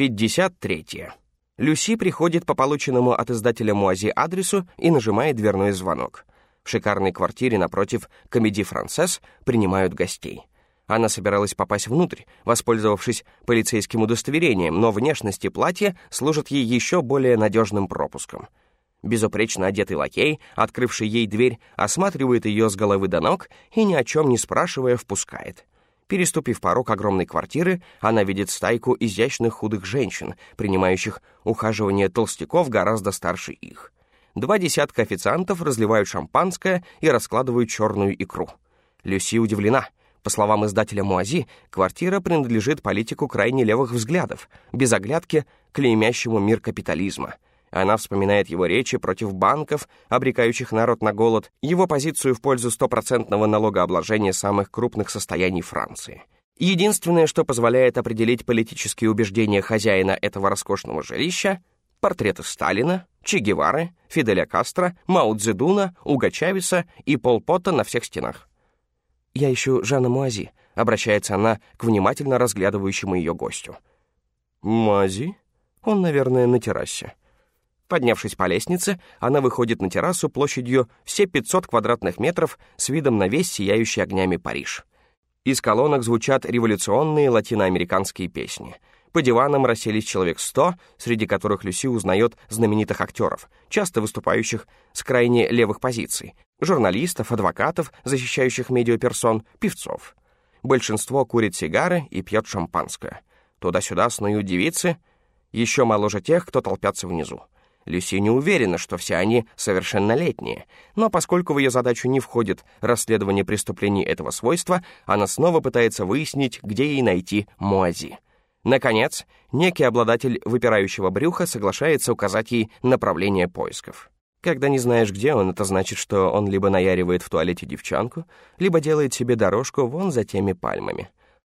53. Люси приходит по полученному от издателя Муази адресу и нажимает дверной звонок. В шикарной квартире напротив комедии «Францесс» принимают гостей. Она собиралась попасть внутрь, воспользовавшись полицейским удостоверением, но внешность и платье служат ей еще более надежным пропуском. Безупречно одетый лакей, открывший ей дверь, осматривает ее с головы до ног и, ни о чем не спрашивая, впускает. Переступив порог огромной квартиры, она видит стайку изящных худых женщин, принимающих ухаживание толстяков гораздо старше их. Два десятка официантов разливают шампанское и раскладывают черную икру. Люси удивлена — по словам издателя Муази, квартира принадлежит политику крайне левых взглядов, без оглядки клеймящему мир капитализма. Она вспоминает его речи против банков, обрекающих народ на голод, его позицию в пользу стопроцентного налогообложения самых крупных состояний Франции. Единственное, что позволяет определить политические убеждения хозяина этого роскошного жилища — портреты Сталина, Че Гевары, Фиделя Кастро, Мао Цзэдуна, Уга Чавеса и Пол Пота на всех стенах. «Я ищу Жанна Муази», — обращается она к внимательно разглядывающему ее гостю. «Муази? Он, наверное, на террасе». Поднявшись по лестнице, она выходит на террасу площадью все 500 квадратных метров с видом на весь сияющий огнями Париж. Из колонок звучат революционные латиноамериканские песни. По диванам расселись человек сто, среди которых Люси узнает знаменитых актеров, часто выступающих с крайне левых позиций, журналистов, адвокатов, защищающих медиаперсон, певцов. Большинство курит сигары и пьет шампанское. Туда-сюда снуют девицы, еще моложе тех, кто толпятся внизу. Люси не уверена, что все они совершеннолетние, но поскольку в ее задачу не входит расследование преступлений этого свойства, она снова пытается выяснить, где ей найти Муази. Наконец, некий обладатель выпирающего брюха соглашается указать ей направление поисков. Когда не знаешь, где он, это значит, что он либо наяривает в туалете девчонку, либо делает себе дорожку вон за теми пальмами.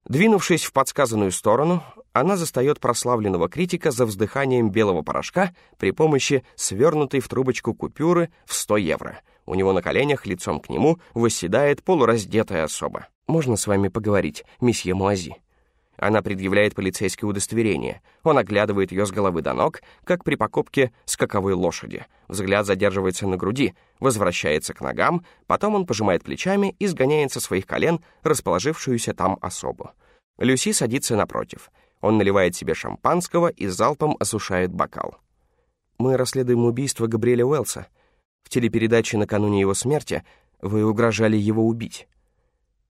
Двинувшись в подсказанную сторону, она застает прославленного критика за вздыханием белого порошка при помощи свернутой в трубочку купюры в 100 евро. У него на коленях, лицом к нему, восседает полураздетая особа. «Можно с вами поговорить, месье Муази?» Она предъявляет полицейское удостоверение. Он оглядывает ее с головы до ног, как при покупке скаковой лошади. Взгляд задерживается на груди, возвращается к ногам, потом он пожимает плечами и сгоняет со своих колен расположившуюся там особу. Люси садится напротив. Он наливает себе шампанского и залпом осушает бокал. «Мы расследуем убийство Габриэля Уэллса. В телепередаче накануне его смерти вы угрожали его убить».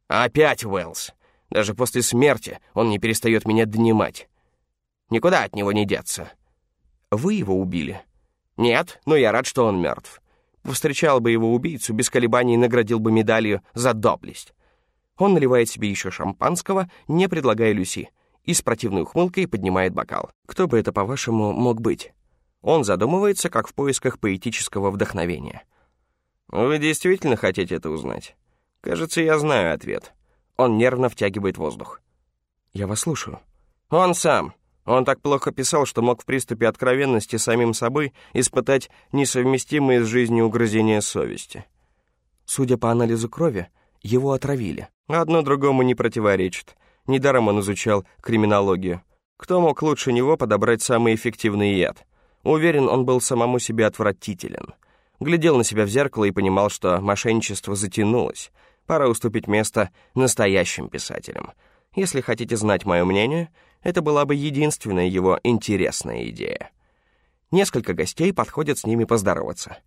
«Опять Уэллс!» Даже после смерти он не перестает меня донимать. Никуда от него не деться. Вы его убили? Нет, но я рад, что он мертв. Встречал бы его убийцу, без колебаний наградил бы медалью за доблесть. Он наливает себе еще шампанского, не предлагая Люси, и с противной ухмылкой поднимает бокал. Кто бы это, по-вашему, мог быть? Он задумывается, как в поисках поэтического вдохновения. Вы действительно хотите это узнать? Кажется, я знаю ответ. Он нервно втягивает воздух. «Я вас слушаю». «Он сам. Он так плохо писал, что мог в приступе откровенности самим собой испытать несовместимые с жизнью угрызения совести». Судя по анализу крови, его отравили. Одно другому не противоречит. Недаром он изучал криминологию. Кто мог лучше него подобрать самый эффективный яд? Уверен, он был самому себе отвратителен. Глядел на себя в зеркало и понимал, что мошенничество затянулось — Пора уступить место настоящим писателям. Если хотите знать мое мнение, это была бы единственная его интересная идея. Несколько гостей подходят с ними поздороваться.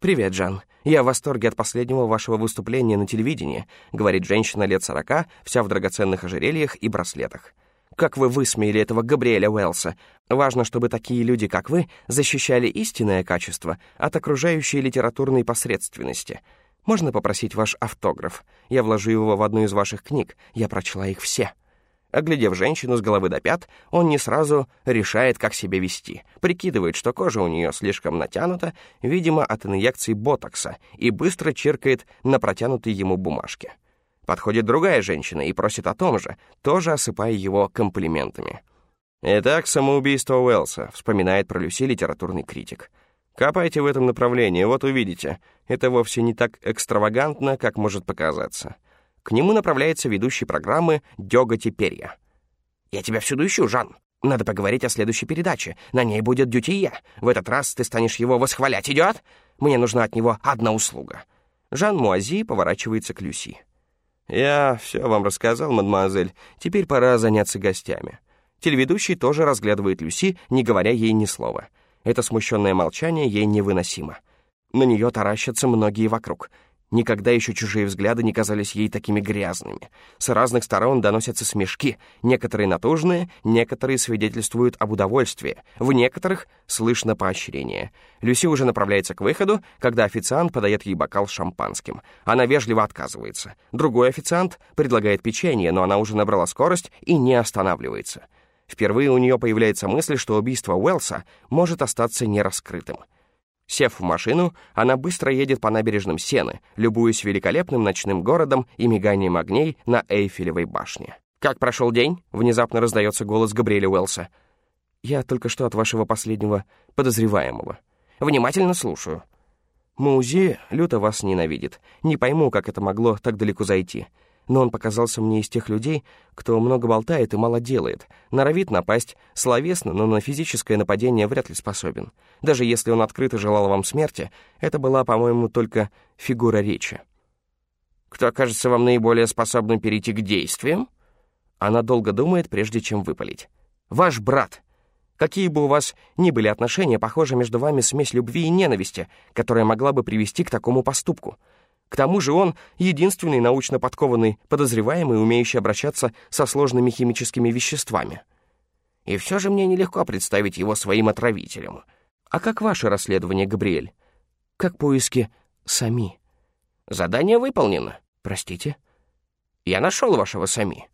«Привет, Жан. Я в восторге от последнего вашего выступления на телевидении», говорит женщина лет сорока, вся в драгоценных ожерельях и браслетах. «Как вы высмеяли этого Габриэля Уэллса. Важно, чтобы такие люди, как вы, защищали истинное качество от окружающей литературной посредственности. Можно попросить ваш автограф? Я вложу его в одну из ваших книг. Я прочла их все». Оглядев женщину с головы до пят, он не сразу решает, как себя вести. Прикидывает, что кожа у нее слишком натянута, видимо, от инъекции ботокса, и быстро чиркает на протянутой ему бумажке. Подходит другая женщина и просит о том же, тоже осыпая его комплиментами. «Итак, самоубийство Уэллса», — вспоминает про Люси литературный критик. Копайте в этом направлении, вот увидите. Это вовсе не так экстравагантно, как может показаться. К нему направляется ведущий программы «Дёга Теперья». «Я тебя всюду ищу, Жан». Надо поговорить о следующей передаче. На ней будет Дютие. В этот раз ты станешь его восхвалять. Идет? Мне нужна от него одна услуга». Жан Муази поворачивается к Люси. «Я все вам рассказал, мадемуазель. Теперь пора заняться гостями». Телеведущий тоже разглядывает Люси, не говоря ей ни слова. Это смущенное молчание ей невыносимо. На нее таращатся многие вокруг — Никогда еще чужие взгляды не казались ей такими грязными. С разных сторон доносятся смешки, некоторые натужные, некоторые свидетельствуют об удовольствии, в некоторых слышно поощрение. Люси уже направляется к выходу, когда официант подает ей бокал с шампанским. Она вежливо отказывается. Другой официант предлагает печенье, но она уже набрала скорость и не останавливается. Впервые у нее появляется мысль, что убийство Уэлса может остаться нераскрытым. Сев в машину, она быстро едет по набережным Сены, любуясь великолепным ночным городом и миганием огней на Эйфелевой башне. «Как прошел день?» — внезапно раздается голос Габриэля Уэлса. «Я только что от вашего последнего подозреваемого. Внимательно слушаю». «Маузи люто вас ненавидит. Не пойму, как это могло так далеко зайти но он показался мне из тех людей, кто много болтает и мало делает, норовит напасть словесно, но на физическое нападение вряд ли способен. Даже если он открыто желал вам смерти, это была, по-моему, только фигура речи. «Кто кажется вам наиболее способным перейти к действиям?» Она долго думает, прежде чем выпалить. «Ваш брат!» Какие бы у вас ни были отношения, похоже, между вами смесь любви и ненависти, которая могла бы привести к такому поступку — к тому же он единственный научно подкованный подозреваемый, умеющий обращаться со сложными химическими веществами. И все же мне нелегко представить его своим отравителем. А как ваше расследование, Габриэль? Как поиски Сами? Задание выполнено. Простите? Я нашел вашего Сами.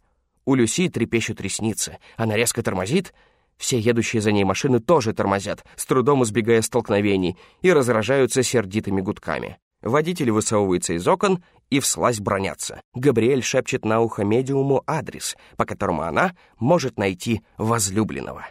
У Люси трепещут ресницы. Она резко тормозит. Все едущие за ней машины тоже тормозят, с трудом избегая столкновений, и разражаются сердитыми гудками. Водитель высовывается из окон и вслазь бронятся. Габриэль шепчет на ухо медиуму адрес, по которому она может найти возлюбленного.